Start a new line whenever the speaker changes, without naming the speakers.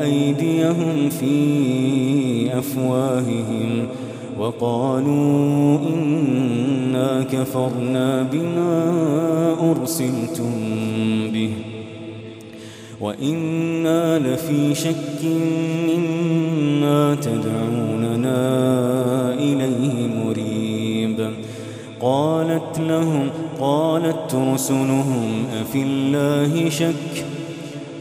أيديهم في أفواههم وقالوا إنا كفرنا بما أرسلتم به وإنا لفي شك مما تدعوننا إليه مريب قالت لهم قالت رسلهم أفي الله شك